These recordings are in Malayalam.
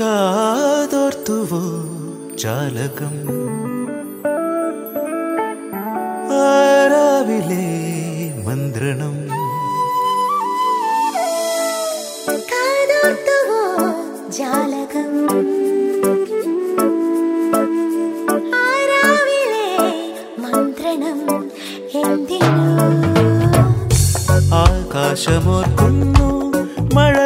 കാതോർത്തുവോ ചാലകം? ആരാവിലെ മന്ത്രണം? കാതോർത്തുവോ ജാലകം? എന്തിനു? ആകാശമോർക്കുന്നു മഴ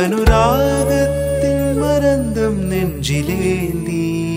അനുരാഗത്തിൽ മരന്തം നെഞ്ചിലേന്തി.